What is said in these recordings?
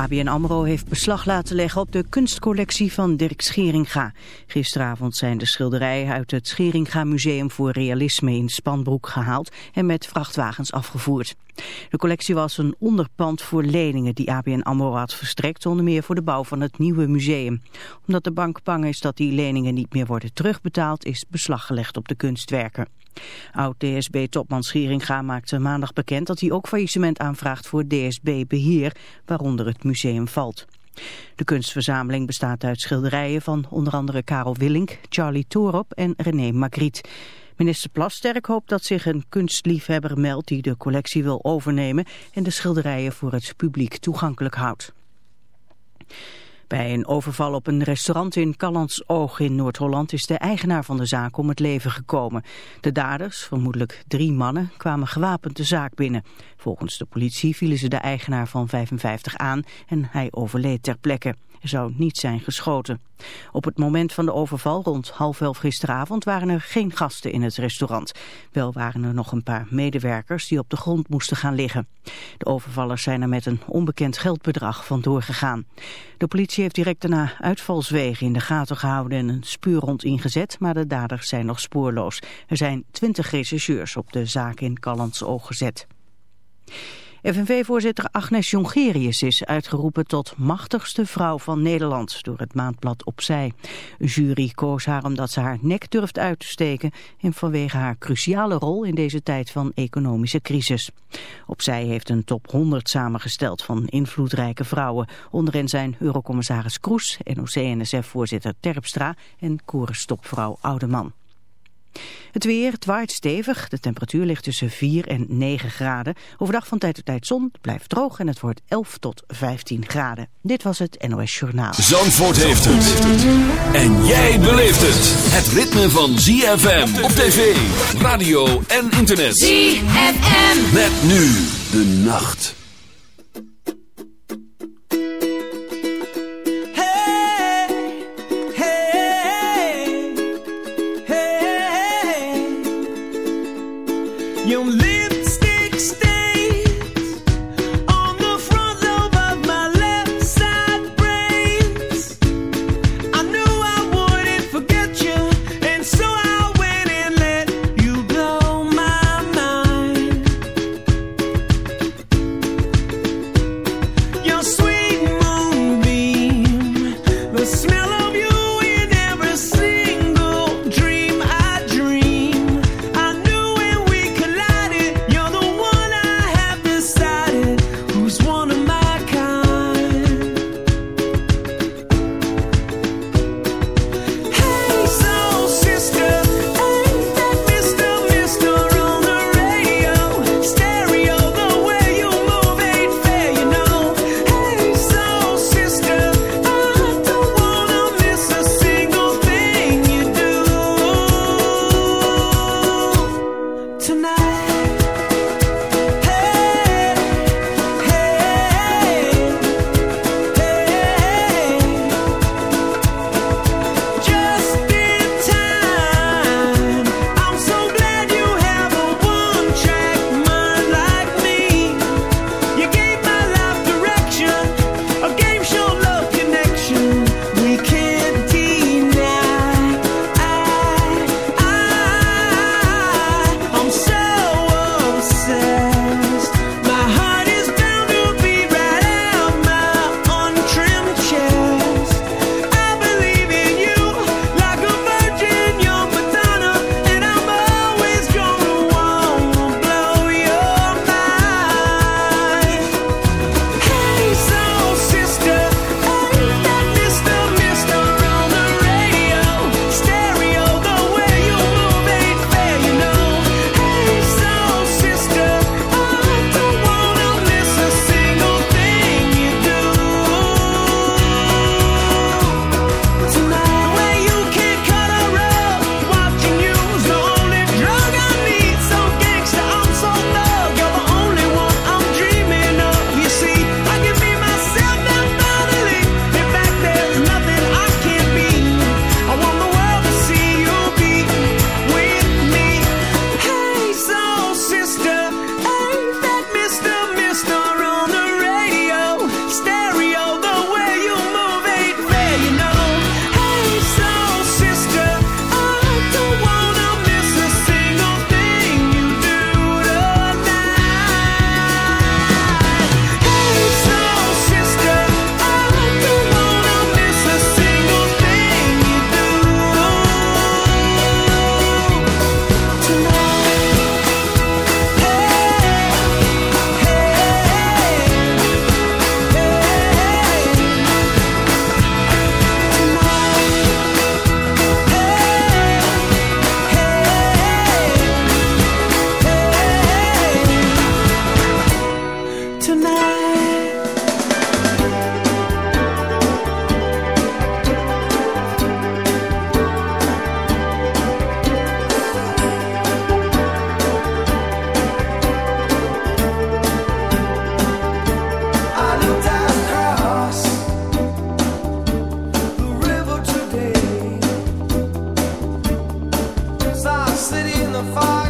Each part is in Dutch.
ABN AMRO heeft beslag laten leggen op de kunstcollectie van Dirk Scheringa. Gisteravond zijn de schilderijen uit het Scheringa Museum voor Realisme in Spanbroek gehaald en met vrachtwagens afgevoerd. De collectie was een onderpand voor leningen die ABN AMRO had verstrekt, onder meer voor de bouw van het nieuwe museum. Omdat de bank bang is dat die leningen niet meer worden terugbetaald, is beslag gelegd op de kunstwerken. Oud-DSB-topman Scheringa maakte maandag bekend dat hij ook faillissement aanvraagt voor DSB-beheer, waaronder het museum valt. De kunstverzameling bestaat uit schilderijen van onder andere Karel Willink, Charlie Torop en René Magritte. Minister Plasterk hoopt dat zich een kunstliefhebber meldt die de collectie wil overnemen en de schilderijen voor het publiek toegankelijk houdt. Bij een overval op een restaurant in Oog in Noord-Holland is de eigenaar van de zaak om het leven gekomen. De daders, vermoedelijk drie mannen, kwamen gewapend de zaak binnen. Volgens de politie vielen ze de eigenaar van 55 aan en hij overleed ter plekke. Er zou niet zijn geschoten. Op het moment van de overval rond half elf gisteravond waren er geen gasten in het restaurant. Wel waren er nog een paar medewerkers die op de grond moesten gaan liggen. De overvallers zijn er met een onbekend geldbedrag vandoor gegaan. De politie heeft direct daarna uitvalswegen in de gaten gehouden en een spuurhond ingezet, maar de daders zijn nog spoorloos. Er zijn twintig rechercheurs op de zaak in Oog gezet. FNV-voorzitter Agnes Jongerius is uitgeroepen tot machtigste vrouw van Nederland door het maandblad Opzij. Een jury koos haar omdat ze haar nek durft uit te steken en vanwege haar cruciale rol in deze tijd van economische crisis. Opzij heeft een top 100 samengesteld van invloedrijke vrouwen. Onder hen zijn Eurocommissaris Kroes, NOC-NSF-voorzitter Terpstra en korenstopvrouw Oudeman. Het weer, het waait stevig. De temperatuur ligt tussen 4 en 9 graden. Overdag van tijd tot tijd zon, het blijft droog en het wordt 11 tot 15 graden. Dit was het NOS Journaal. Zandvoort heeft het. En jij beleeft het. Het ritme van ZFM op tv, radio en internet. ZFM. Met nu de nacht. You leave the fire.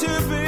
to be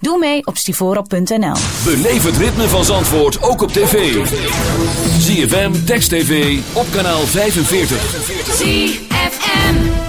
Doe mee op stivoro.nl. Beleef het ritme van Zandvoort ook op tv. ZFM, Text TV, op kanaal 45. ZFM.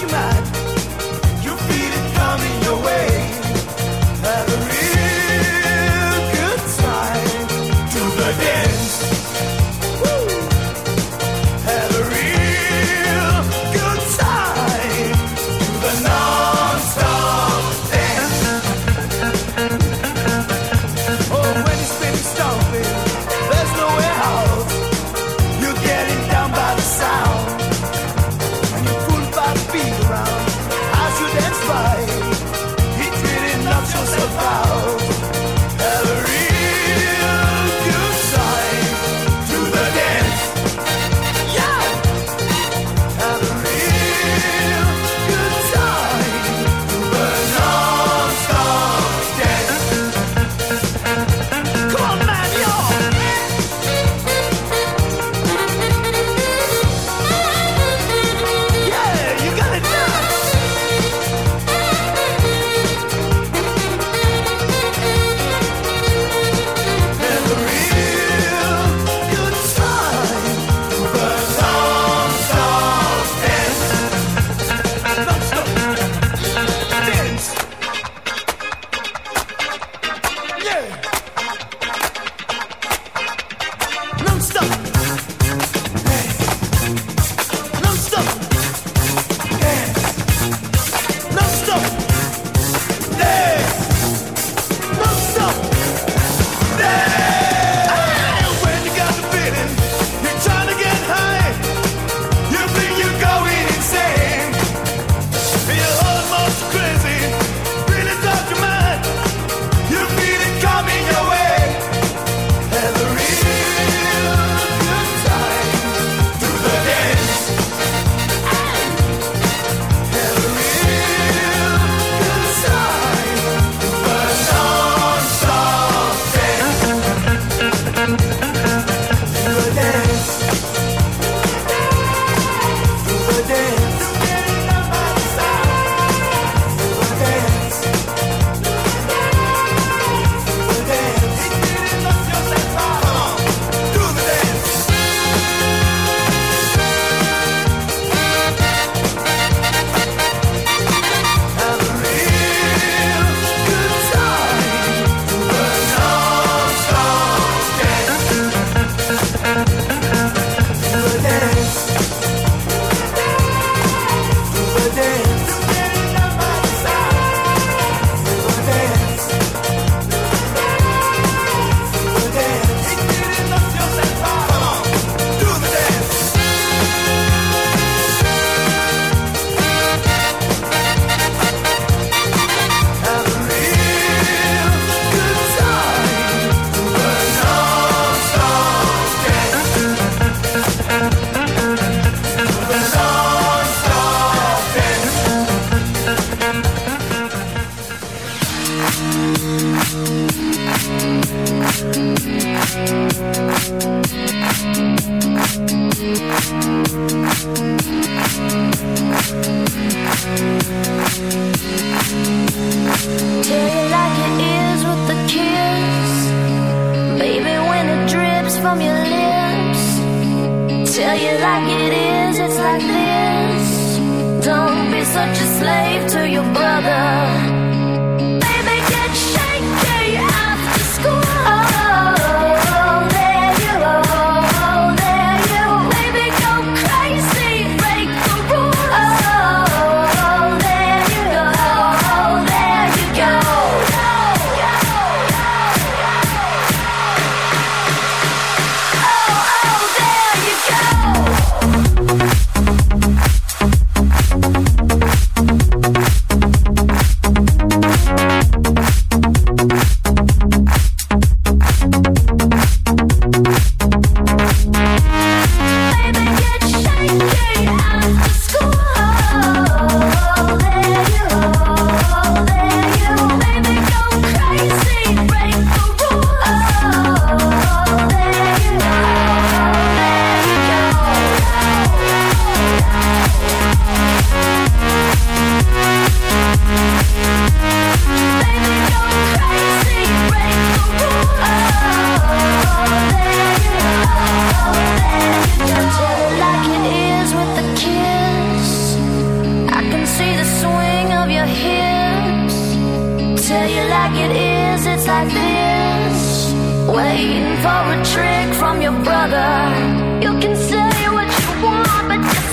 you my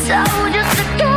So just to go.